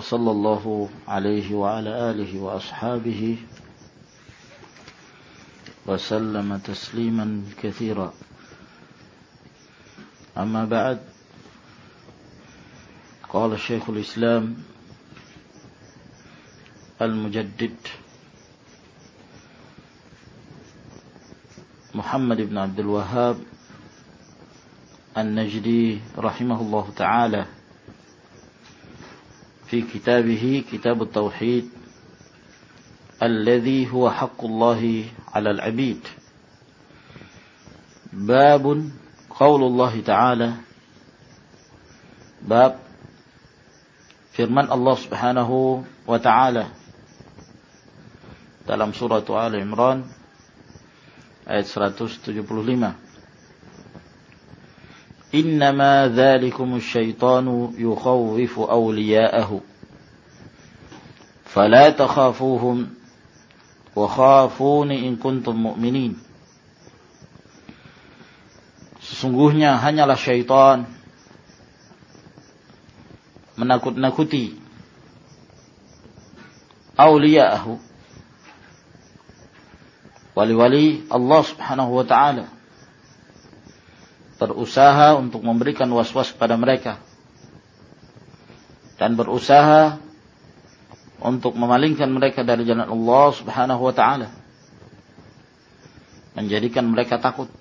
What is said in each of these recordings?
وصلى الله عليه وعلى آله وأصحابه وسلم تسليما كثيرا. أما بعد قال الشيخ الإسلام المجدد محمد بن عبد الوهاب النجدي رحمه الله تعالى في كتابه كتاب التوحيد الذي هو حق الله على العبيد. باب قول الله تعالى باب firman Allah Subhanahu wa taala dalam surat Al Imran ayat 175 Innama dzalikumus syaitanu yukhawwifu awliya'ahu fala takhafuhum wa khafuni in kuntum mu'minin Sesungguhnya hanyalah syaitan menakut-nakuti awliya'ahu. Wali-wali Allah Subhanahu wa taala berusaha untuk memberikan was-was kepada mereka. Dan berusaha untuk memalingkan mereka dari jalan Allah Subhanahu wa taala. Menjadikan mereka takut.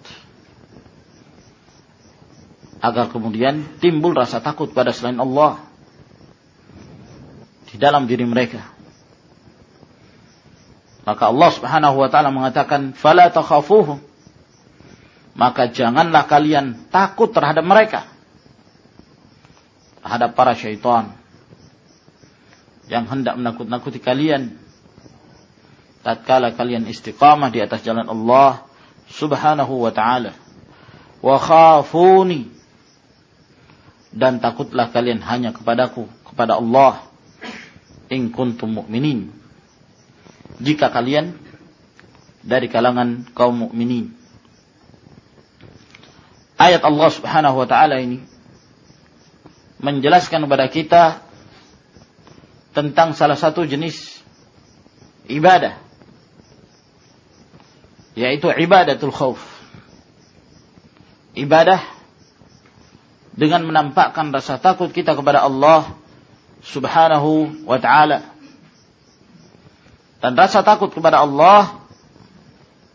Agar kemudian timbul rasa takut pada selain Allah di dalam diri mereka. Maka Allah Subhanahu wa taala mengatakan fala takhafuhum maka janganlah kalian takut terhadap mereka. Terhadap para syaitan. Yang hendak menakut-nakuti kalian. Tatkala kalian istiqamah di atas jalan Allah Subhanahu wa taala. Wa khafuni. Dan takutlah kalian hanya kepadaku kepada Allah. In kuntum mu'minin. Jika kalian dari kalangan kaum mukminin ayat Allah Subhanahu wa taala ini menjelaskan kepada kita tentang salah satu jenis ibadah yaitu ibadatul khauf ibadah dengan menampakkan rasa takut kita kepada Allah Subhanahu wa taala. Dan rasa takut kepada Allah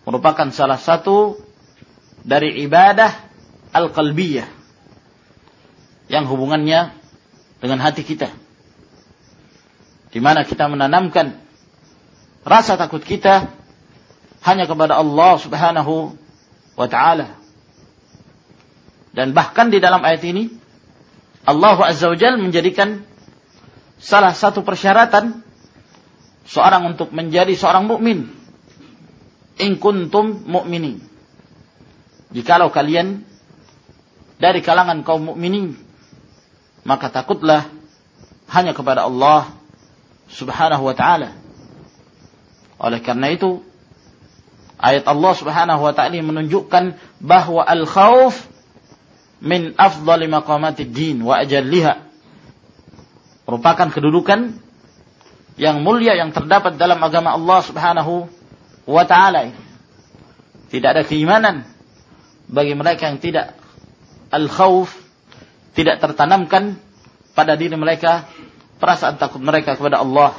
merupakan salah satu dari ibadah al-qalbiyah yang hubungannya dengan hati kita. Di mana kita menanamkan rasa takut kita hanya kepada Allah Subhanahu wa taala. Dan bahkan di dalam ayat ini Allah Azza wa Jalla menjadikan salah satu persyaratan seorang untuk menjadi seorang mukmin. In kuntum mu'minin. Jikalau kalian dari kalangan kaum mukminin, maka takutlah hanya kepada Allah Subhanahu wa taala. Oleh karena itu, ayat Allah Subhanahu wa taala menunjukkan bahwa al-khauf min afdali maqamatid din wa ajalliha. Merupakan kedudukan yang mulia yang terdapat dalam agama Allah Subhanahu wa taala. Tidak ada keimanan bagi mereka yang tidak al-khauf tidak tertanamkan pada diri mereka perasaan takut mereka kepada Allah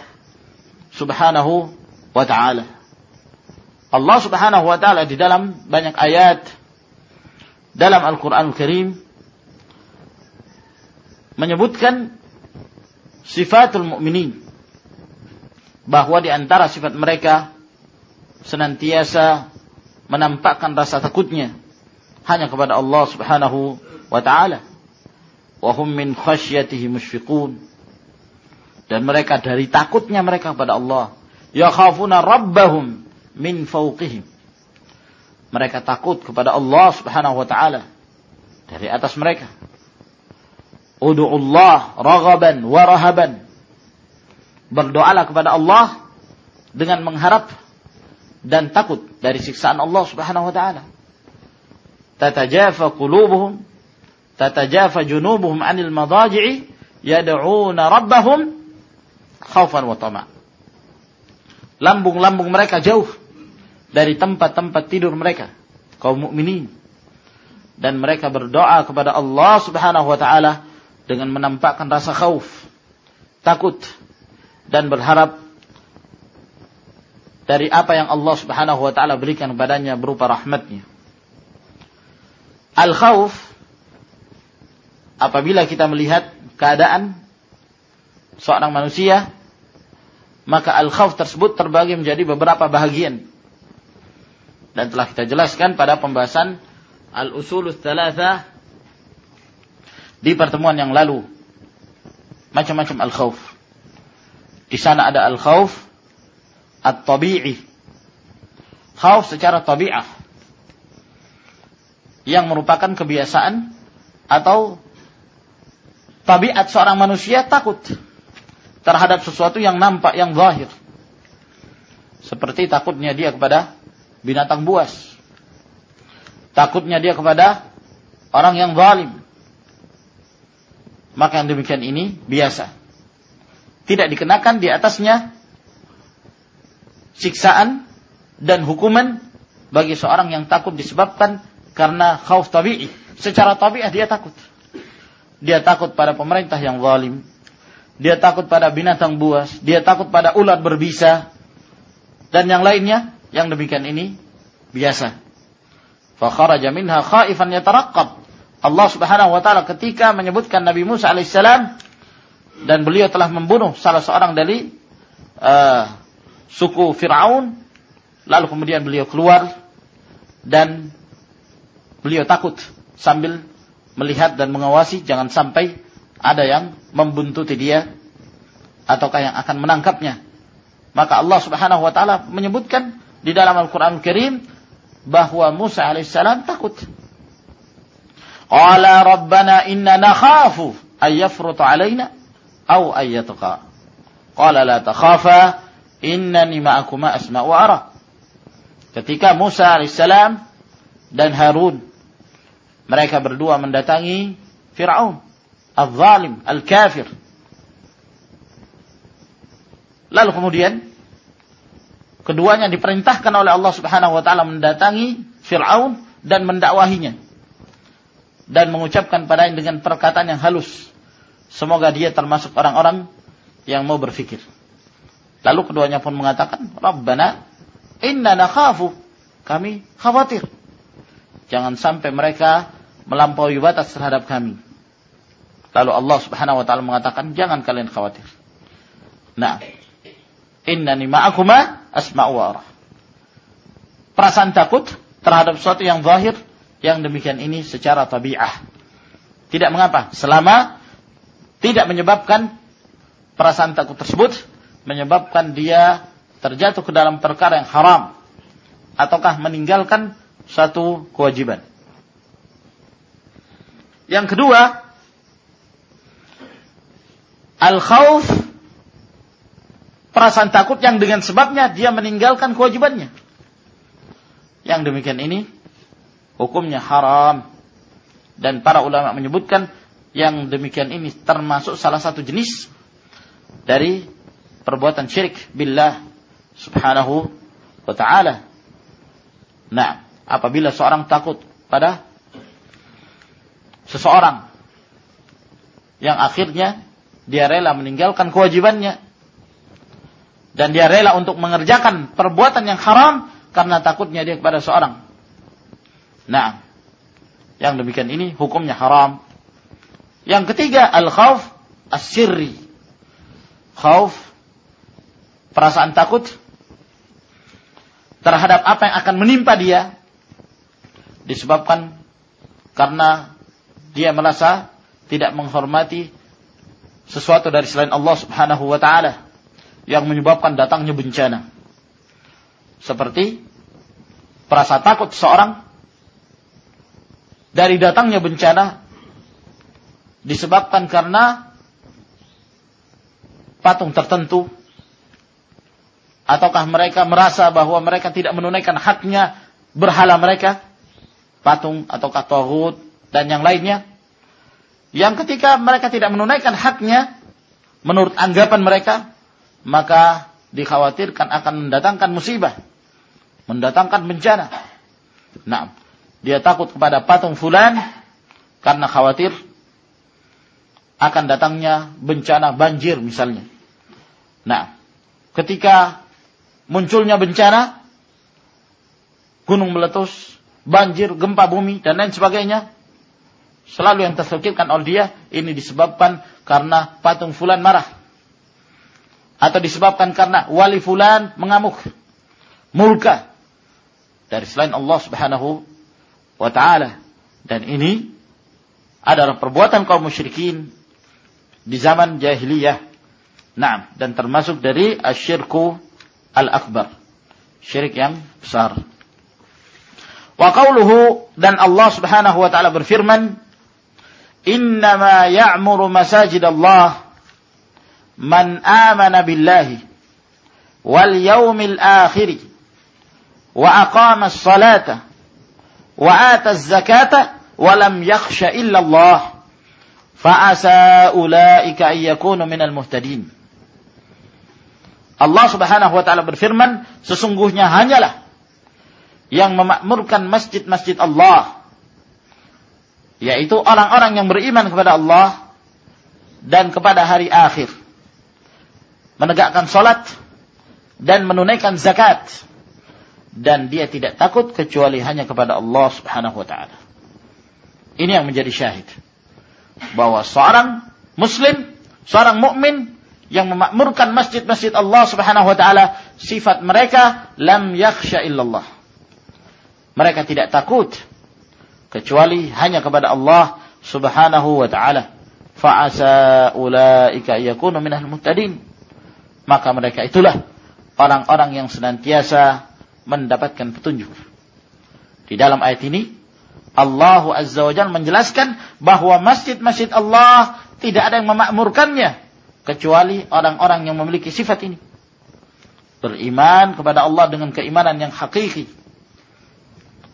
Subhanahu wa taala. Allah Subhanahu wa taala di dalam banyak ayat dalam Al-Qur'an Al Karim menyebutkan sifatul mukminin bahwa di antara sifat mereka senantiasa menampakkan rasa takutnya hanya kepada Allah Subhanahu wa taala. wa hum min khasyatihi musyfiqun. Dan mereka dari takutnya mereka kepada Allah, yakhafuna rabbahum min fawqihim. Mereka takut kepada Allah Subhanahu wa taala dari atas mereka. Udu'ullah raghaban wa rahaban. Berdoalah kepada Allah dengan mengharap dan takut dari siksaan Allah Subhanahu wa taala. Tatajafa qulubuhum tatajafa junubuhum 'anil madaji'i yad'una rabbahum khaufan wa tama'. Lambung-lambung mereka jauh dari tempat-tempat tidur mereka, kaum mukminin. Dan mereka berdoa kepada Allah Subhanahu wa taala dengan menampakkan rasa khauf, takut dan berharap dari apa yang Allah Subhanahu wa taala berikan kepadanya berupa rahmatnya. Al-khauf apabila kita melihat keadaan seorang manusia maka al-khauf tersebut terbagi menjadi beberapa bahagian. Dan telah kita jelaskan pada pembahasan al-usulus thalatha di pertemuan yang lalu. Macam-macam al-khauf. Di sana ada al-khauf at-tabi'i. Khauf secara tabi'ah. Yang merupakan kebiasaan atau tabiat seorang manusia takut terhadap sesuatu yang nampak, yang zahir. Seperti takutnya dia kepada binatang buas. Takutnya dia kepada orang yang zalim. Maka yang demikian ini biasa. Tidak dikenakan di atasnya siksaan dan hukuman bagi seorang yang takut disebabkan karena khauf tabi'i. Secara tabi'ah dia takut. Dia takut pada pemerintah yang zalim. Dia takut pada binatang buas. Dia takut pada ulat berbisa. Dan yang lainnya. Yang demikian ini biasa. Fakharaja minha khaifan yataraqqab. Allah subhanahu wa ta'ala ketika menyebutkan Nabi Musa alaihissalam. Dan beliau telah membunuh salah seorang dari uh, suku Fir'aun. Lalu kemudian beliau keluar dan beliau takut sambil melihat dan mengawasi jangan sampai ada yang membuntuti dia ataukah yang akan menangkapnya. Maka Allah Subhanahu wa taala menyebutkan di dalam Al-Qur'an Al Karim bahwa Musa alaihissalam takut. Qala rabbana inna nakhafu ay yafruta alaina aw ay yatqa. Qala la takhafa innani ma'akuma asma'u ara. Ketika Musa alaihissalam dan Harun mereka berdua mendatangi Fir'aun, al-zalim, al-kafir. Lalu kemudian keduanya diperintahkan oleh Allah Subhanahu wa taala mendatangi Fir'aun dan mendakwahinya dan mengucapkan padanya dengan perkataan yang halus. Semoga dia termasuk orang-orang yang mau berfikir. Lalu keduanya pun mengatakan, Rabbana inna nakhafu. Kami khawatir. Jangan sampai mereka melampaui batas terhadap kami. Lalu Allah subhanahu wa ta'ala mengatakan, jangan kalian khawatir. Nah, innani ma'akuma asma'u wa. Perasaan takut terhadap sesuatu yang zahir, yang demikian ini secara tabi'ah. Tidak mengapa, selama tidak menyebabkan perasaan takut tersebut menyebabkan dia terjatuh ke dalam perkara yang haram ataukah meninggalkan satu kewajiban. Yang kedua, al-khauf perasaan takut yang dengan sebabnya dia meninggalkan kewajibannya. Yang demikian ini hukumnya haram dan para ulama menyebutkan yang demikian ini termasuk salah satu jenis dari perbuatan syirik billah subhanahu wa ta'ala. Nah, apabila seorang takut pada seseorang yang akhirnya dia rela meninggalkan kewajibannya dan dia rela untuk mengerjakan perbuatan yang haram karena takutnya dia kepada seorang. Nah, yang demikian ini hukumnya haram. Yang ketiga, al-khauf as-sirri. Khauf perasaan takut terhadap apa yang akan menimpa dia disebabkan karena dia merasa tidak menghormati sesuatu dari selain Allah Subhanahu wa taala yang menyebabkan datangnya bencana. Seperti perasa takut seorang dari datangnya bencana disebabkan karena patung tertentu. Ataukah mereka merasa bahwa mereka tidak menunaikan haknya berhala mereka? Patung ataukah tauhid dan yang lainnya yang ketika mereka tidak menunaikan haknya menurut anggapan mereka maka dikhawatirkan akan mendatangkan musibah mendatangkan bencana nah dia takut kepada patung fulan karena khawatir akan datangnya bencana banjir misalnya. Nah, ketika munculnya bencana, gunung meletus, banjir, gempa bumi, dan lain sebagainya, selalu yang terfikirkan oleh dia, ini disebabkan karena patung fulan marah. Atau disebabkan karena wali fulan mengamuk, murka. Dari selain Allah subhanahu wa ta'ala. Dan ini adalah perbuatan kaum musyrikin di zaman jahiliyah. Nah, dan termasuk dari asyirku al-akbar. Syirik yang besar. Wa dan Allah Subhanahu wa taala berfirman, "Innama ya'muru masajid Allah man amana billahi wal yawmil akhir wa aqama as-salata wa ata illa Allah." Fa'asa ulaika. Allah Subhanahu wa taala berfirman, sesungguhnya hanyalah yang memakmurkan masjid-masjid Allah yaitu orang-orang yang beriman kepada Allah dan kepada hari akhir. Menegakkan salat dan menunaikan zakat dan dia tidak takut kecuali hanya kepada Allah Subhanahu wa taala. Ini yang menjadi syahid bahwa seorang muslim, seorang mukmin yang memakmurkan masjid-masjid Allah Subhanahu wa taala, sifat mereka lam yakhsha illallah. Mereka tidak takut kecuali hanya kepada Allah Subhanahu wa taala. Fa'asa ulaika yakunu minal muhtadin. Maka mereka itulah orang-orang yang senantiasa mendapatkan petunjuk. Di dalam ayat ini Allah Azza wa Jalla menjelaskan bahwa masjid-masjid Allah tidak ada yang memakmurkannya kecuali orang-orang yang memiliki sifat ini. Beriman kepada Allah dengan keimanan yang hakiki.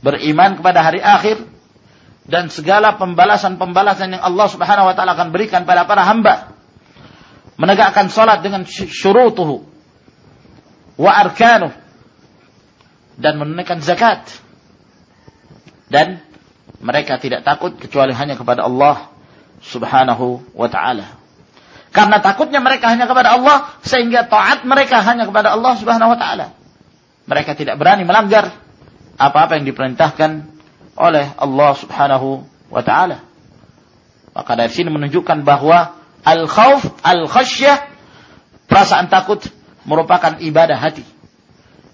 Beriman kepada hari akhir dan segala pembalasan-pembalasan yang Allah Subhanahu wa taala akan berikan pada para hamba. Menegakkan salat dengan syurutuhu wa arkanuh dan menunaikan zakat dan mereka tidak takut kecuali hanya kepada Allah Subhanahu wa taala. Karena takutnya mereka hanya kepada Allah sehingga taat mereka hanya kepada Allah Subhanahu wa taala. Mereka tidak berani melanggar apa-apa yang diperintahkan oleh Allah Subhanahu wa taala. Maka dari sini menunjukkan bahwa al-khauf, al-khasyah, perasaan takut merupakan ibadah hati.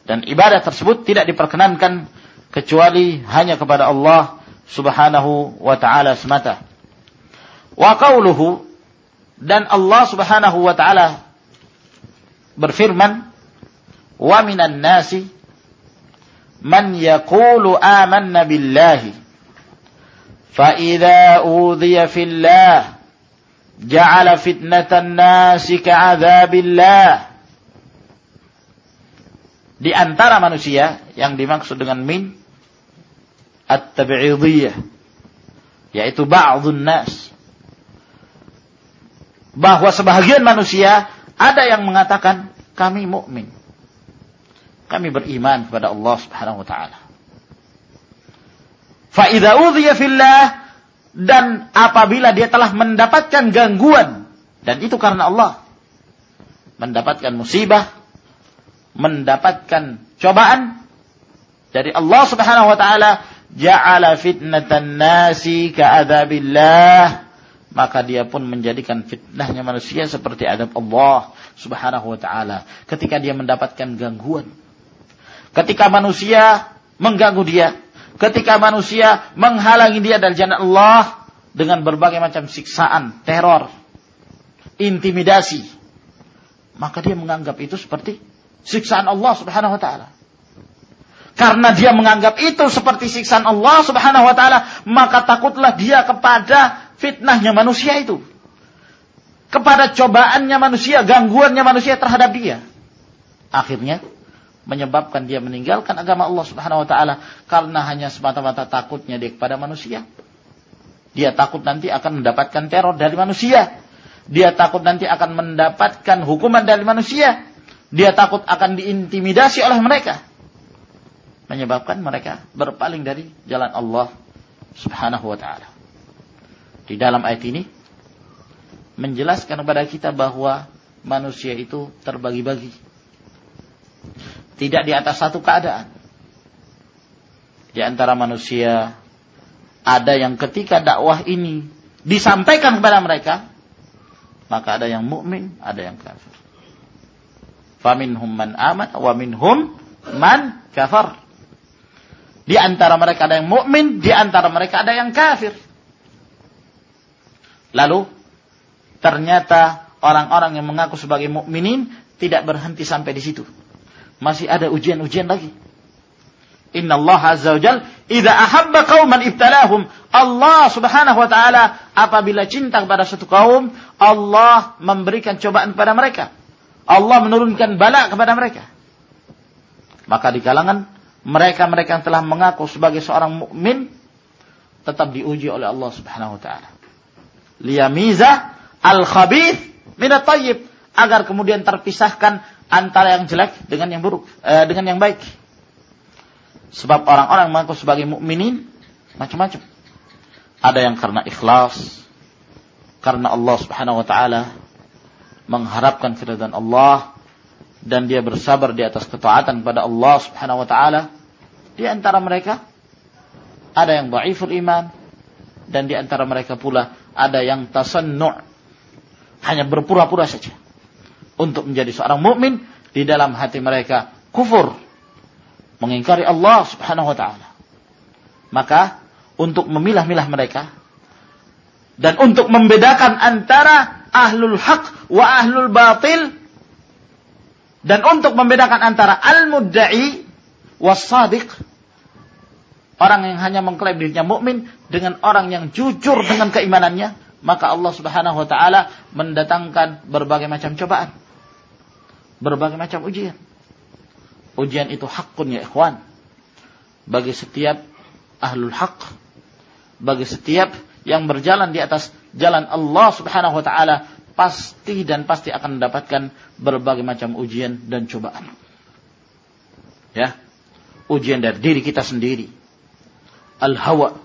Dan ibadah tersebut tidak diperkenankan kecuali hanya kepada Allah subhanahu wa ta'ala semata. Wa qawluhu dan Allah subhanahu wa ta'ala berfirman wa minan nasi man yaqulu amanna billahi fa idza udhiya fillah ja'ala fitnatan nasi ka'adzabillah di antara manusia yang dimaksud dengan min at-tabi'idiyah yaitu ba'dhun nas. Bahwa sebahagian manusia ada yang mengatakan kami mukmin kami beriman kepada Allah Subhanahu wa taala. Fa idza udhiya fillah dan apabila dia telah mendapatkan gangguan dan itu karena Allah mendapatkan musibah mendapatkan cobaan dari Allah Subhanahu wa taala ja'ala fitnatan nasi ka'adabillah maka dia pun menjadikan fitnahnya manusia seperti adab Allah Subhanahu wa taala. Ketika dia mendapatkan gangguan ketika manusia mengganggu dia ketika manusia menghalangi dia dari jalan Allah dengan berbagai macam siksaan, teror, intimidasi, maka dia menganggap itu seperti siksaan Allah Subhanahu wa taala. Karena dia menganggap itu seperti siksaan Allah Subhanahu wa taala, maka takutlah dia kepada fitnahnya manusia itu. Kepada cobaannya manusia, gangguannya manusia terhadap dia. Akhirnya menyebabkan dia meninggalkan agama Allah Subhanahu wa taala karena hanya semata-mata takutnya dia kepada manusia. Dia takut nanti akan mendapatkan teror dari manusia. Dia takut nanti akan mendapatkan hukuman dari manusia. Dia takut akan diintimidasi oleh mereka. Menyebabkan mereka berpaling dari jalan Allah Subhanahu wa taala. Di dalam ayat ini menjelaskan kepada kita bahwa manusia itu terbagi-bagi tidak di atas satu keadaan. Di antara manusia ada yang ketika dakwah ini disampaikan kepada mereka, maka ada yang mukmin, ada yang kafir. Faminhum man aman wa minhum man kafar. Di antara mereka ada yang mukmin, di antara mereka ada yang kafir. Lalu ternyata orang-orang yang mengaku sebagai mukminin tidak berhenti sampai di situ masih ada ujian-ujian lagi. Inna Allah Azza wa Jal, Iza ahabba qawman ibtalahum. Allah subhanahu wa ta'ala, apabila cinta kepada satu kaum, Allah memberikan cobaan kepada mereka. Allah menurunkan bala kepada mereka. Maka di kalangan mereka-mereka yang telah mengaku sebagai seorang mukmin tetap diuji oleh Allah Subhanahu wa taala. Liyamiza al-khabith min tayyib agar kemudian terpisahkan antara yang jelek dengan yang buruk, eh, dengan yang baik. Sebab orang-orang mengaku sebagai mukminin macam-macam. Ada yang karena ikhlas, karena Allah Subhanahu wa taala mengharapkan keridhaan Allah dan dia bersabar di atas ketaatan kepada Allah Subhanahu wa taala. Di antara mereka ada yang dhaiful iman dan di antara mereka pula ada yang tasannu' hanya berpura-pura saja untuk menjadi seorang mukmin di dalam hati mereka kufur mengingkari Allah Subhanahu wa taala. Maka untuk memilah-milah mereka dan untuk membedakan antara ahlul haq wa ahlul batil dan untuk membedakan antara al-mudda'i was sadiq orang yang hanya mengklaim dirinya mukmin dengan orang yang jujur dengan keimanannya maka Allah Subhanahu wa taala mendatangkan berbagai macam cobaan berbagai macam ujian. Ujian itu hakun ya ikhwan. Bagi setiap ahlul hak. Bagi setiap yang berjalan di atas jalan Allah subhanahu wa ta'ala. Pasti dan pasti akan mendapatkan berbagai macam ujian dan cobaan. Ya. Ujian dari diri kita sendiri. Al-hawa.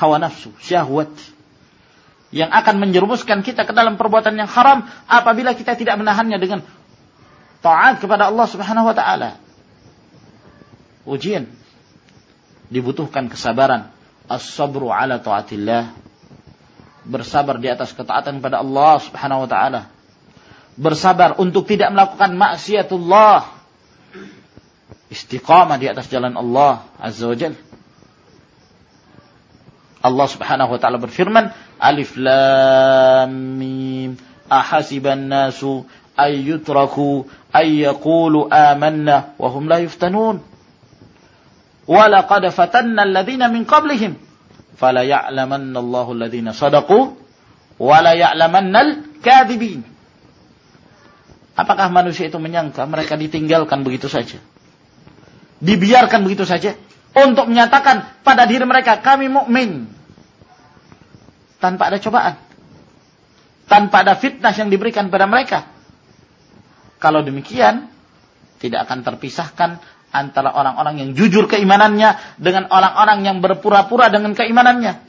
Hawa nafsu. Syahwat yang akan menjerumuskan kita ke dalam perbuatan yang haram apabila kita tidak menahannya dengan taat kepada Allah Subhanahu wa taala. Ujian dibutuhkan kesabaran, as-sabru ala taatillah. Bersabar di atas ketaatan kepada Allah Subhanahu wa taala. Bersabar untuk tidak melakukan maksiatullah. Istiqamah di atas jalan Allah Azza wa Jalla. Allah Subhanahu wa taala berfirman, Alif Lam Mim. Ahasiban nasu ayyutraku ay yaqulu amanna wa hum la yuftanun. Wa laqad fatanna alladhina min qablihim fala ya'lamanna Allahu alladhina sadaqu wa la. Apakah manusia itu menyangka mereka ditinggalkan begitu saja? Dibiarkan begitu saja untuk menyatakan pada diri mereka kami mukmin tanpa ada cobaan, tanpa ada fitnah yang diberikan pada mereka. Kalau demikian, tidak akan terpisahkan antara orang-orang yang jujur keimanannya dengan orang-orang yang berpura-pura dengan keimanannya.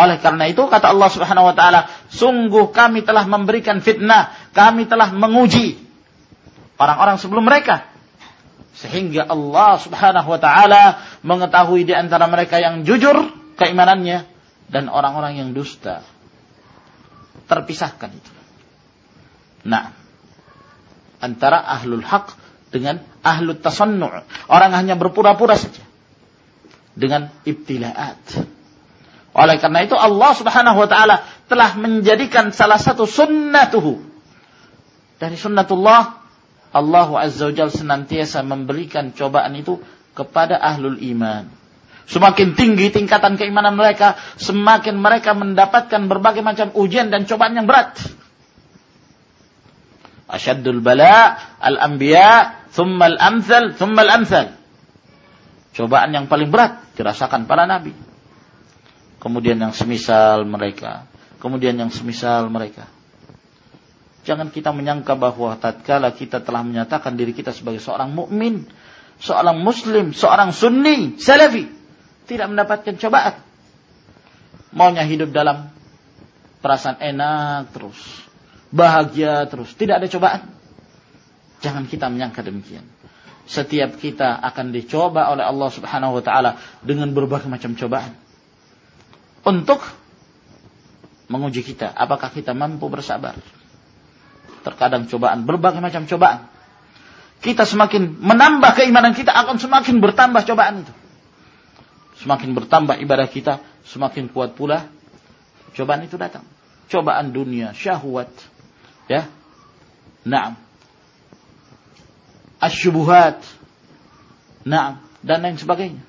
Oleh karena itu kata Allah Subhanahu wa taala, sungguh kami telah memberikan fitnah, kami telah menguji orang-orang sebelum mereka. Sehingga Allah Subhanahu wa taala mengetahui di antara mereka yang jujur keimanannya dan orang-orang yang dusta. Terpisahkan itu. Nah, antara ahlul haq dengan ahlul tasannu' orang hanya berpura-pura saja dengan ibtilaat Oleh karena itu Allah Subhanahu wa taala telah menjadikan salah satu sunnatuhu dari sunnatullah Allah Azza wa Jalla senantiasa memberikan cobaan itu kepada ahlul iman. Semakin tinggi tingkatan keimanan mereka, semakin mereka mendapatkan berbagai macam ujian dan cobaan yang berat. Asyaddul bala al-anbiya, thumma al-amthal, thumma al-amthal. Cobaan yang paling berat dirasakan para nabi. Kemudian yang semisal mereka. Kemudian yang semisal mereka. Jangan kita menyangka bahwa tatkala kita telah menyatakan diri kita sebagai seorang mukmin, seorang muslim, seorang sunni, salafi, tidak mendapatkan cobaan. Maunya hidup dalam perasaan enak terus. Bahagia terus. Tidak ada cobaan. Jangan kita menyangka demikian. Setiap kita akan dicoba oleh Allah subhanahu wa ta'ala dengan berbagai macam cobaan. Untuk menguji kita. Apakah kita mampu bersabar. Terkadang cobaan. Berbagai macam cobaan. Kita semakin menambah keimanan kita akan semakin bertambah cobaan itu. Semakin bertambah ibadah kita, semakin kuat pula cobaan itu datang. Cobaan dunia, syahwat, ya. Naam. Asyubuhat. Naam. Dan lain sebagainya.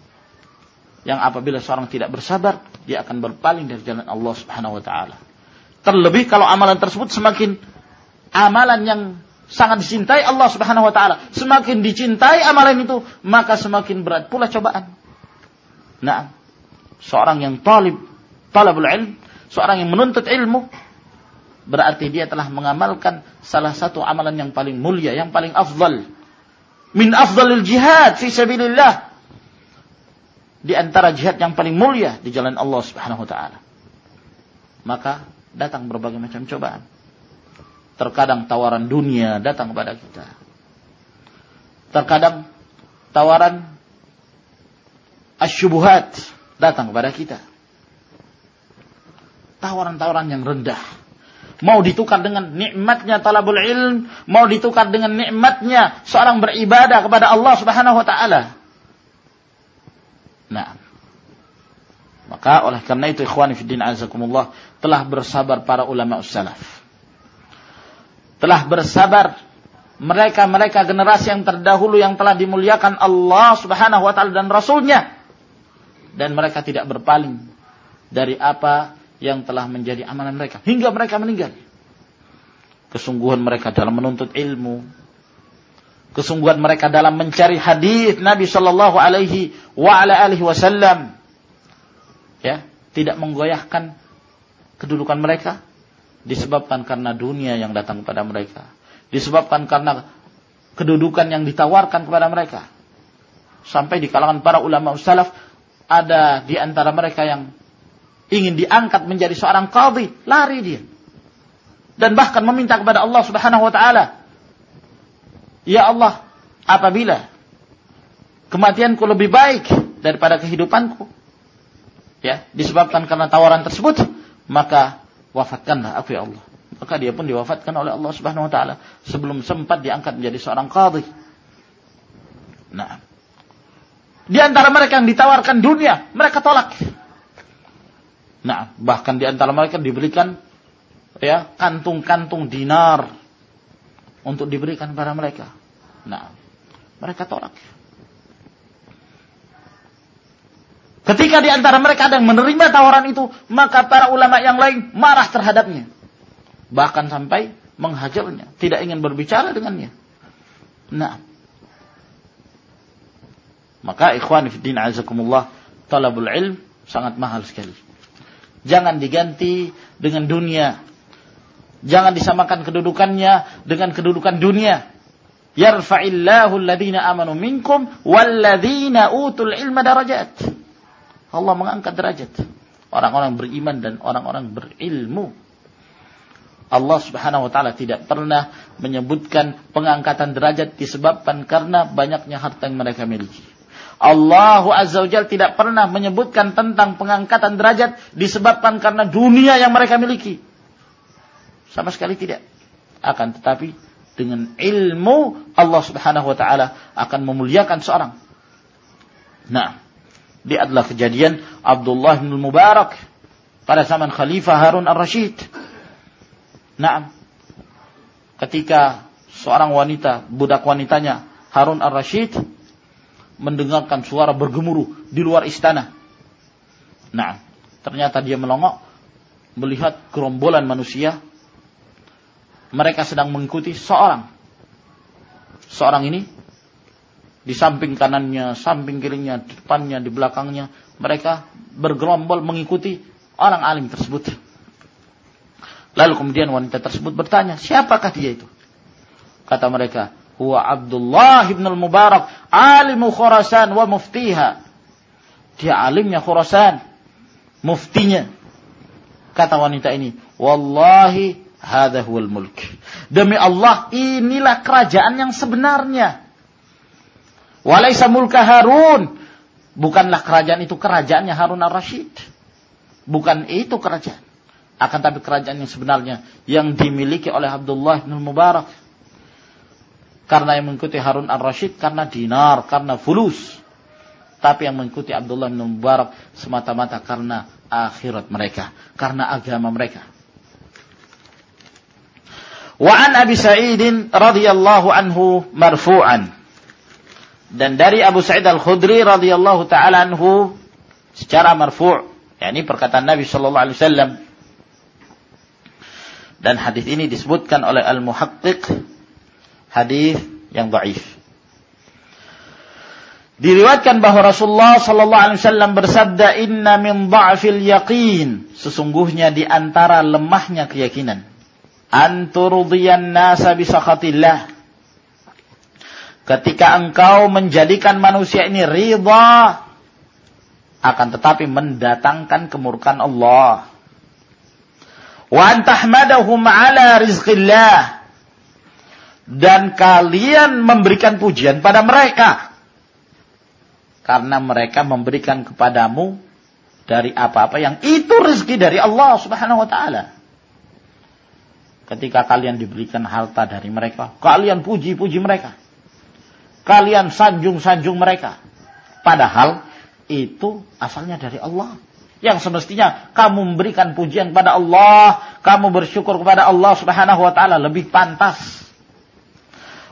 Yang apabila seorang tidak bersabar, dia akan berpaling dari jalan Allah subhanahu wa ta'ala. Terlebih kalau amalan tersebut semakin amalan yang sangat dicintai Allah subhanahu wa ta'ala. Semakin dicintai amalan itu, maka semakin berat pula cobaan. Nah, seorang yang talib, talabul ilm, seorang yang menuntut ilmu, berarti dia telah mengamalkan salah satu amalan yang paling mulia, yang paling afdal. Min afdalil jihad fi sabilillah. Di antara jihad yang paling mulia di jalan Allah Subhanahu wa taala. Maka datang berbagai macam cobaan. Terkadang tawaran dunia datang kepada kita. Terkadang tawaran asyubuhat datang kepada kita. Tawaran-tawaran yang rendah. Mau ditukar dengan nikmatnya talabul ilm, mau ditukar dengan nikmatnya seorang beribadah kepada Allah Subhanahu wa taala. Nah. Maka oleh karena itu ikhwani fiddin azakumullah telah bersabar para ulama salaf. Telah bersabar mereka-mereka generasi yang terdahulu yang telah dimuliakan Allah Subhanahu wa taala dan rasulnya dan mereka tidak berpaling dari apa yang telah menjadi amalan mereka. Hingga mereka meninggal. Kesungguhan mereka dalam menuntut ilmu, kesungguhan mereka dalam mencari hadis Nabi Shallallahu Alaihi Wasallam, ya tidak menggoyahkan kedudukan mereka. Disebabkan karena dunia yang datang kepada mereka, disebabkan karena kedudukan yang ditawarkan kepada mereka. Sampai di kalangan para ulama salaf ada di antara mereka yang ingin diangkat menjadi seorang qadhi, lari dia. Dan bahkan meminta kepada Allah Subhanahu wa taala, "Ya Allah, apabila kematianku lebih baik daripada kehidupanku, ya, disebabkan karena tawaran tersebut, maka wafatkanlah aku ya Allah." Maka dia pun diwafatkan oleh Allah Subhanahu wa taala sebelum sempat diangkat menjadi seorang qadhi. Nah, di antara mereka yang ditawarkan dunia, mereka tolak. Nah, bahkan di antara mereka diberikan ya kantung-kantung dinar untuk diberikan kepada mereka. Nah, mereka tolak. Ketika di antara mereka ada yang menerima tawaran itu, maka para ulama yang lain marah terhadapnya. Bahkan sampai menghajarnya, tidak ingin berbicara dengannya. Nah, maka ikhwan fiddin azakumullah talabul ilm sangat mahal sekali. Jangan diganti dengan dunia. Jangan disamakan kedudukannya dengan kedudukan dunia. Yarfa'illahu alladhina amanu minkum walladhina utul ilma darajat. Allah mengangkat derajat orang-orang beriman dan orang-orang berilmu. Allah Subhanahu wa taala tidak pernah menyebutkan pengangkatan derajat disebabkan karena banyaknya harta yang mereka miliki. Allah Azza wa Jal tidak pernah menyebutkan tentang pengangkatan derajat disebabkan karena dunia yang mereka miliki. Sama sekali tidak. Akan tetapi dengan ilmu Allah Subhanahu wa taala akan memuliakan seorang. Nah, di adalah kejadian Abdullah bin Mubarak pada zaman Khalifah Harun ar-Rashid. Nah, ketika seorang wanita, budak wanitanya Harun ar-Rashid mendengarkan suara bergemuruh di luar istana. Nah, ternyata dia melongok melihat gerombolan manusia. Mereka sedang mengikuti seorang. Seorang ini di samping kanannya, samping kirinya, depannya, di belakangnya, mereka bergerombol mengikuti orang alim tersebut. Lalu kemudian wanita tersebut bertanya, siapakah dia itu? Kata mereka, huwa Abdullah ibn al-Mubarak, alimu Khurasan wa muftiha. Dia alimnya Khurasan, muftinya. Kata wanita ini, wallahi hadha huwal mulk. Demi Allah, inilah kerajaan yang sebenarnya. Walaysa mulka Harun. Bukanlah kerajaan itu kerajaannya Harun al-Rashid. Bukan itu kerajaan. Akan tapi kerajaan yang sebenarnya yang dimiliki oleh Abdullah bin Mubarak. Karena yang mengikuti Harun al-Rashid karena dinar, karena fulus. Tapi yang mengikuti Abdullah bin Mubarak semata-mata karena akhirat mereka. Karena agama mereka. Wa an Abi Sa'idin radhiyallahu anhu marfu'an. Dan dari Abu Sa'id Al-Khudri radhiyallahu taala anhu secara marfu', yakni perkataan Nabi sallallahu alaihi wasallam dan hadis ini disebutkan oleh Al-Muhaqqiq hadis yang dhaif. Diriwayatkan bahwa Rasulullah sallallahu alaihi wasallam bersabda inna min dha'fil yaqin. Sesungguhnya di antara lemahnya keyakinan. Anturdiyan nasa bisakhatillah ketika engkau menjadikan manusia ini ridha akan tetapi mendatangkan kemurkaan Allah. Wa antahmadahum ala rizqillah dan kalian memberikan pujian pada mereka karena mereka memberikan kepadamu dari apa-apa yang itu rezeki dari Allah Subhanahu wa taala. Ketika kalian diberikan harta dari mereka, kalian puji-puji mereka. Kalian sanjung-sanjung mereka. Padahal itu asalnya dari Allah. Yang semestinya kamu memberikan pujian kepada Allah, kamu bersyukur kepada Allah Subhanahu wa taala lebih pantas.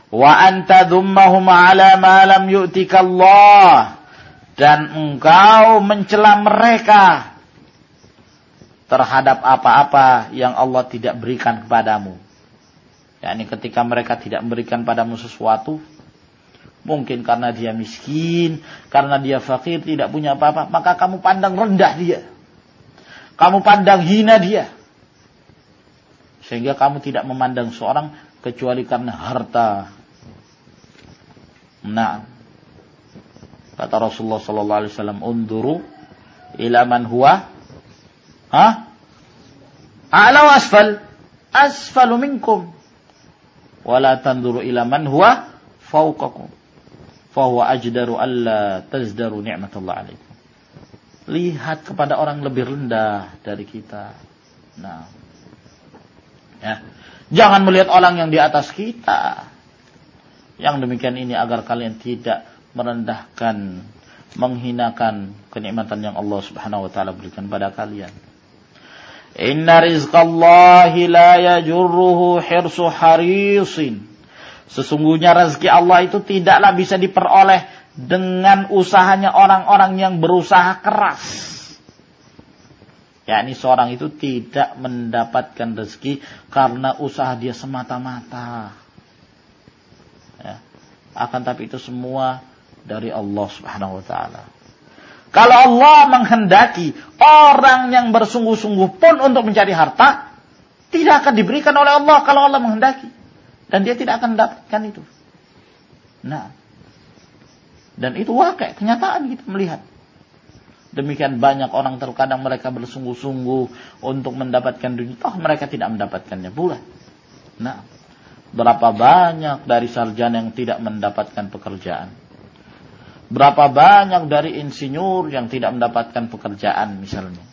Wa anta dhummahum ala ma lam yu'tika Allah dan engkau mencela mereka terhadap apa-apa yang Allah tidak berikan kepadamu. yakni ketika mereka tidak memberikan padamu sesuatu, Mungkin karena dia miskin, karena dia fakir, tidak punya apa-apa, maka kamu pandang rendah dia. Kamu pandang hina dia. Sehingga kamu tidak memandang seorang kecuali karena harta. Nah, kata Rasulullah sallallahu alaihi wasallam, "Unduru ila man huwa ha? A'la asfal, asfalu minkum. Wala tanduru ila man huwa fawqakum." fahuwa ajdaru alla tazdaru ni'matullah alaikum. Lihat kepada orang lebih rendah dari kita. Nah. Ya. Jangan melihat orang yang di atas kita. Yang demikian ini agar kalian tidak merendahkan, menghinakan kenikmatan yang Allah Subhanahu wa taala berikan pada kalian. Inna rizqallahi la yajurruhu hirsu harisin Sesungguhnya rezeki Allah itu tidaklah bisa diperoleh dengan usahanya orang-orang yang berusaha keras. Ya, ini seorang itu tidak mendapatkan rezeki karena usaha dia semata-mata. Akan tapi itu semua dari Allah Subhanahu wa taala. Kalau Allah menghendaki orang yang bersungguh-sungguh pun untuk mencari harta, tidak akan diberikan oleh Allah kalau Allah menghendaki. Dan dia tidak akan mendapatkan itu. Nah. Dan itu wakai, kenyataan kita melihat. Demikian banyak orang terkadang mereka bersungguh-sungguh untuk mendapatkan dunia. Toh mereka tidak mendapatkannya pula. Nah. Berapa banyak dari sarjana yang tidak mendapatkan pekerjaan. Berapa banyak dari insinyur yang tidak mendapatkan pekerjaan misalnya.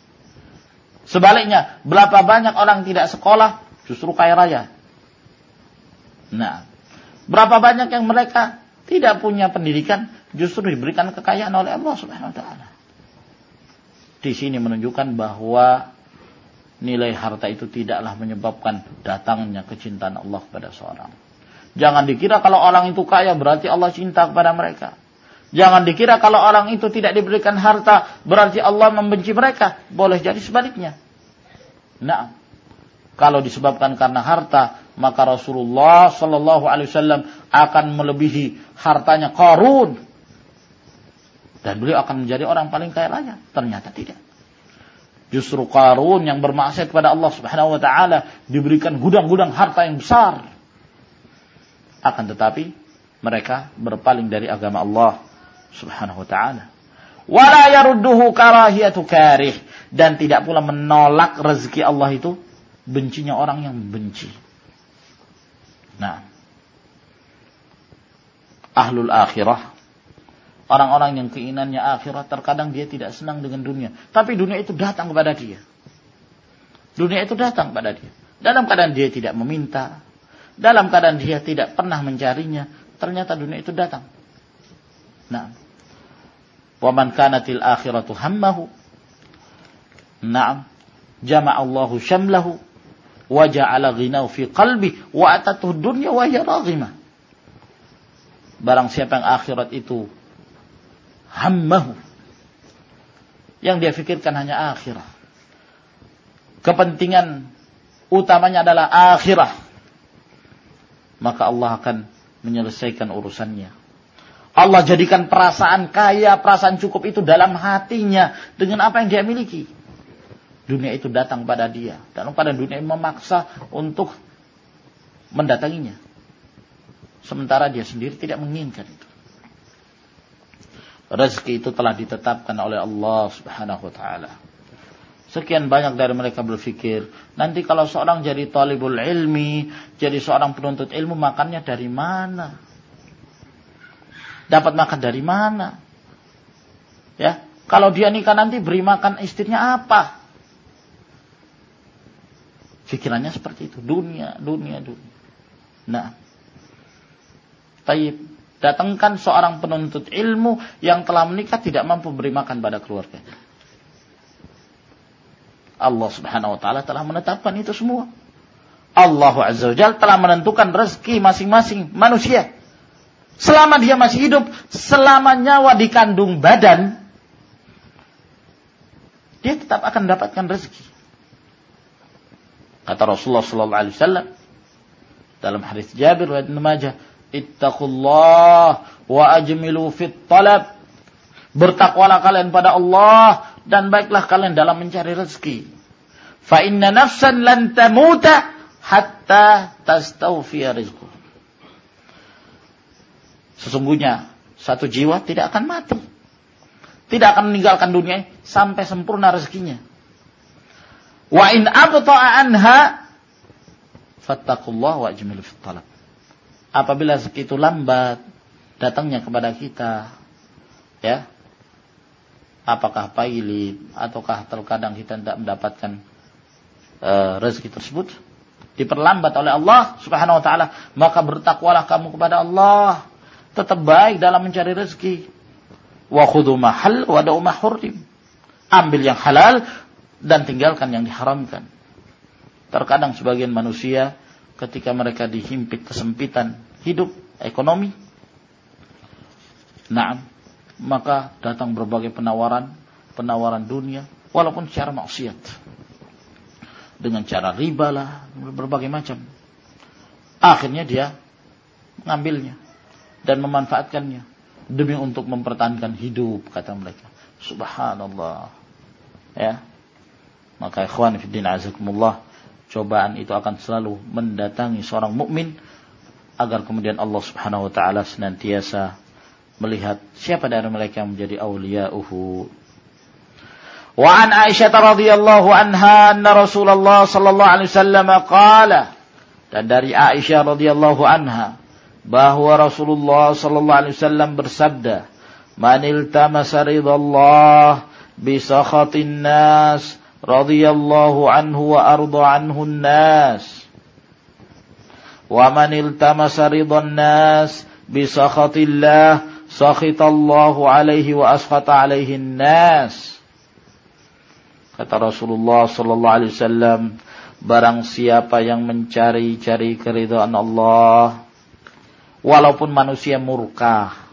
Sebaliknya, berapa banyak orang tidak sekolah justru kaya raya. Nah, berapa banyak yang mereka tidak punya pendidikan justru diberikan kekayaan oleh Allah Subhanahu wa taala. Di sini menunjukkan bahwa nilai harta itu tidaklah menyebabkan datangnya kecintaan Allah kepada seorang. Jangan dikira kalau orang itu kaya berarti Allah cinta kepada mereka. Jangan dikira kalau orang itu tidak diberikan harta berarti Allah membenci mereka. Boleh jadi sebaliknya. Nah, kalau disebabkan karena harta, maka Rasulullah Shallallahu Alaihi Wasallam akan melebihi hartanya Qarun dan beliau akan menjadi orang paling kaya raya. Ternyata tidak. Justru Qarun yang bermaksud kepada Allah Subhanahu Wa Taala diberikan gudang-gudang harta yang besar. Akan tetapi mereka berpaling dari agama Allah Subhanahu Wa Taala. Wala yarudduhu karahiyatu karih dan tidak pula menolak rezeki Allah itu bencinya orang yang benci. Nah, ahlul akhirah, orang-orang yang keinginannya akhirat, terkadang dia tidak senang dengan dunia. Tapi dunia itu datang kepada dia. Dunia itu datang kepada dia. Dalam keadaan dia tidak meminta, dalam keadaan dia tidak pernah mencarinya, ternyata dunia itu datang. Nah, waman kanatil akhiratu hammahu. Naam, jama'allahu syamlahu wa ja'ala ghinahu fi qalbi wa atatuh dunya wa hiya. Barang siapa yang akhirat itu hammahu yang dia fikirkan hanya akhirah. Kepentingan utamanya adalah akhirah. Maka Allah akan menyelesaikan urusannya. Allah jadikan perasaan kaya, perasaan cukup itu dalam hatinya dengan apa yang dia miliki dunia itu datang pada dia. Dalam pada dunia memaksa untuk mendatanginya. Sementara dia sendiri tidak menginginkan itu. Rezeki itu telah ditetapkan oleh Allah subhanahu wa ta'ala. Sekian banyak dari mereka berpikir, nanti kalau seorang jadi talibul ilmi, jadi seorang penuntut ilmu, makannya dari mana? Dapat makan dari mana? Ya, kalau dia nikah nanti beri makan istrinya apa? Pikirannya seperti itu. Dunia, dunia, dunia. Nah. Taib. Datangkan seorang penuntut ilmu yang telah menikah tidak mampu beri makan pada keluarga. Allah subhanahu wa ta'ala telah menetapkan itu semua. Allah azza wa telah menentukan rezeki masing-masing manusia. Selama dia masih hidup, selama nyawa dikandung badan, dia tetap akan mendapatkan rezeki. Kata Rasulullah sallallahu alaihi wasallam dalam hadis Jabir wa Majah, "Ittaqullah wa ajmilu fit talab." Bertakwalah kalian pada Allah dan baiklah kalian dalam mencari rezeki. Fa inna nafsan lan tamuta hatta tastawfiya rizqu. Sesungguhnya satu jiwa tidak akan mati. Tidak akan meninggalkan dunia sampai sempurna rezekinya. Wa in abta'a anha fattaqullah wa ajmilu fit talab. Apabila segitu lambat datangnya kepada kita, ya, apakah pailit ataukah terkadang kita tidak mendapatkan uh, rezeki tersebut diperlambat oleh Allah Subhanahu wa taala maka bertakwalah kamu kepada Allah. Tetap baik dalam mencari rezeki. Wa khudhu mahal wa da'u ambil yang halal dan tinggalkan yang diharamkan. Terkadang sebagian manusia ketika mereka dihimpit kesempitan hidup, ekonomi, nah, maka datang berbagai penawaran, penawaran dunia, walaupun secara maksiat. Dengan cara riba lah, berbagai macam. Akhirnya dia mengambilnya dan memanfaatkannya demi untuk mempertahankan hidup kata mereka. Subhanallah. Ya, maka ikhwan fiddin azakumullah, cobaan itu akan selalu mendatangi seorang mukmin agar kemudian Allah Subhanahu wa taala senantiasa melihat siapa dari mereka yang menjadi auliya'uhu. Wa an Aisyah radhiyallahu anha anna Rasulullah sallallahu alaihi wasallam qala dan dari Aisyah radhiyallahu anha bahwa Rasulullah sallallahu alaihi wasallam bersabda man iltamasa ridallah bi sakhatin nas radhiyallahu anhu wa arda anhu nas wa man iltamasa ridwan nas bi sakhatillah sakhitallahu alaihi wa asfata alaihi nas kata Rasulullah sallallahu alaihi wasallam barang siapa yang mencari-cari keridhaan Allah walaupun manusia murka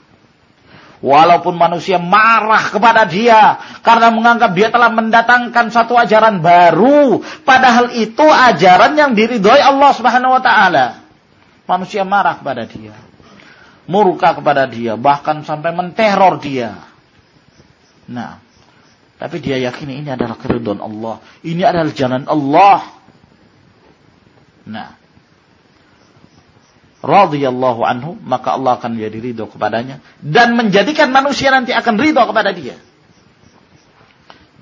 Walaupun manusia marah kepada dia karena menganggap dia telah mendatangkan satu ajaran baru, padahal itu ajaran yang diridhoi Allah Subhanahu wa taala. Manusia marah kepada dia, murka kepada dia, bahkan sampai menteror dia. Nah, tapi dia yakin ini adalah keridhaan Allah. Ini adalah jalan Allah. Nah. radhiyallahu anhu, maka Allah akan menjadi ridho kepadanya. Dan menjadikan manusia nanti akan ridho kepada dia.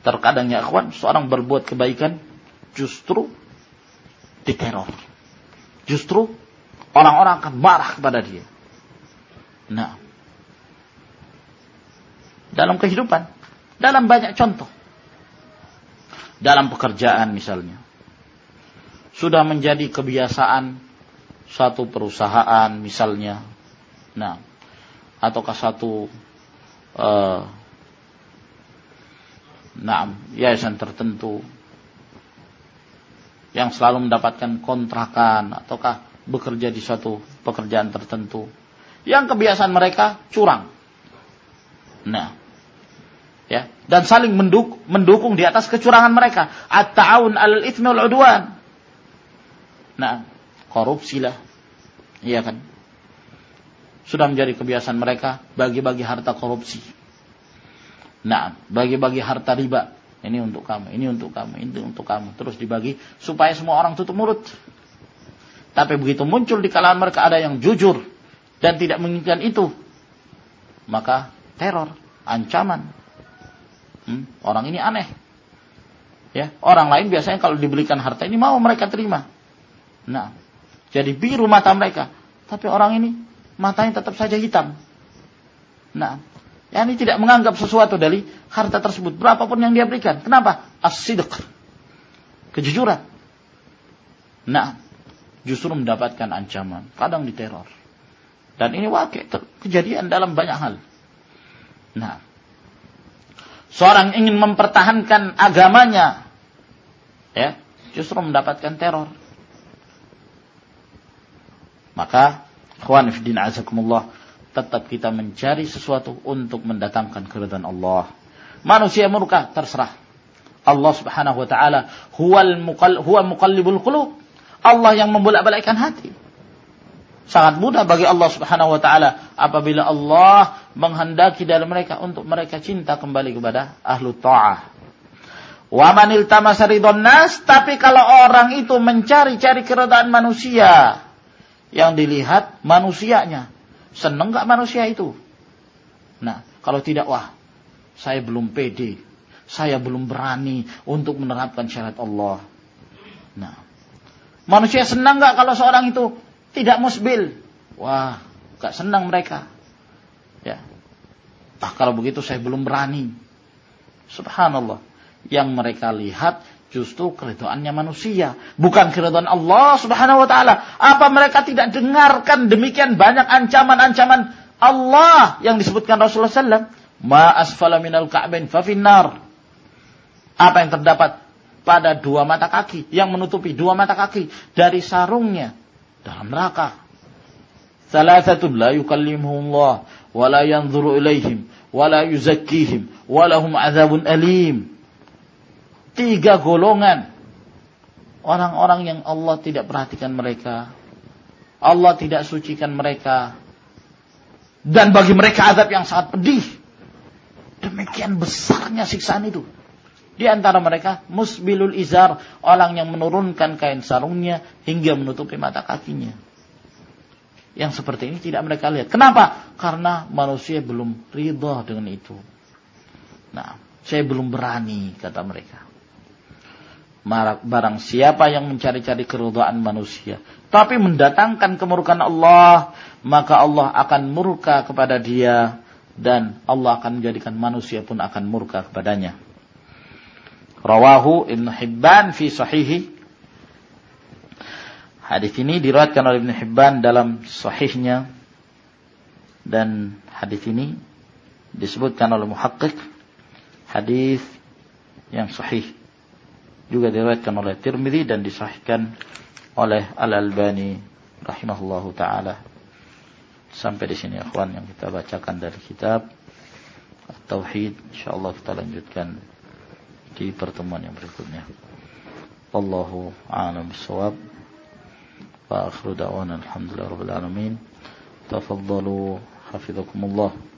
Terkadang ya akhwan, seorang berbuat kebaikan justru diteror. Justru orang-orang akan marah kepada dia. Nah. Dalam kehidupan dalam banyak contoh. Dalam pekerjaan misalnya. Sudah menjadi kebiasaan satu perusahaan misalnya. Nah, ataukah satu uh, nah, yayasan tertentu yang selalu mendapatkan kontrakan ataukah bekerja di suatu pekerjaan tertentu. Yang kebiasaan mereka curang. Nah, ya. Dan saling menduk, mendukung di atas kecurangan mereka. At-ta'awun 'alal itsmi wal 'udwan. Nah korupsilah iya kan? Sudah menjadi kebiasaan mereka bagi-bagi harta korupsi. Nah bagi-bagi harta riba. Ini untuk kamu ini untuk kamu ini untuk kamu. Terus dibagi supaya semua orang tutup mulut tapi begitu muncul di kalangan mereka ada yang jujur dan tidak menginginkan itu maka teror ancaman Hmm, orang ini aneh. Ya, orang lain biasanya kalau dibelikan harta ini mau mereka terima. Nah, jadi biru mata mereka. Tapi orang ini matanya tetap saja hitam. Nah, ya ini tidak menganggap sesuatu dari harta tersebut berapapun yang dia berikan. Kenapa? As-sidq. Kejujuran. Nah, justru mendapatkan ancaman, kadang diteror. Dan ini wakil kejadian dalam banyak hal. Nah, seorang ingin mempertahankan agamanya, ya, justru mendapatkan teror. Maka, ikhwan fillah azakumullah, tetap kita mencari sesuatu untuk mendatangkan keridhaan Allah. Manusia murka terserah. Allah Subhanahu wa taala huwa muqallibul qulub. Allah yang membolak-balikkan hati. Sangat mudah bagi Allah Subhanahu wa taala apabila Allah menghendaki dari mereka untuk mereka cinta kembali kepada ahlu ta'ah. Wa manil nas, tapi kalau orang itu mencari-cari keredaan manusia, yang dilihat manusianya. Seneng gak manusia itu? Nah, kalau tidak, wah, saya belum pede. Saya belum berani untuk menerapkan syariat Allah. Nah, manusia senang gak kalau seorang itu tidak musbil. Wah, gak senang mereka. Ya. Ah, kalau begitu saya belum berani. Subhanallah. Yang mereka lihat justru keridoannya manusia. Bukan keridhaan Allah subhanahu wa ta'ala. Apa mereka tidak dengarkan demikian banyak ancaman-ancaman Allah yang disebutkan Rasulullah SAW. Ma asfala minal ka'bain fafinnar. Apa yang terdapat pada dua mata kaki. Yang menutupi dua mata kaki dari sarungnya dalam neraka. Salasatun la yukallimuhum Allah wa la yanzuru ilaihim wa la yuzakkihim wa lahum azabun alim. Tiga golongan orang-orang yang Allah tidak perhatikan mereka. Allah tidak sucikan mereka. Dan bagi mereka azab yang sangat pedih. Demikian besarnya siksaan itu. Di antara mereka musbilul izar, orang yang menurunkan kain sarungnya hingga menutupi mata kakinya. Yang seperti ini tidak mereka lihat. Kenapa? Karena manusia belum ridha dengan itu. Nah, saya belum berani kata mereka. Barang siapa yang mencari-cari keridhaan manusia, tapi mendatangkan kemurkaan Allah, maka Allah akan murka kepada dia dan Allah akan menjadikan manusia pun akan murka kepadanya. Rawahu Ibn Hibban fi sahihi. Hadis ini diriwayatkan oleh Ibn Hibban dalam sahihnya dan hadis ini disebutkan oleh muhakkik hadis yang sahih juga diriwayatkan oleh Tirmidzi dan disahihkan oleh Al-Albani rahimahullahu taala. Sampai di sini akhwan yang kita bacakan dari kitab At-Tauhid. Insyaallah kita lanjutkan di pertemuan yang berikutnya. Wallahu a'lam bishawab. Wa akhiru da'wana alhamdulillahi rabbil alamin. Tafaddalu hafizakumullah.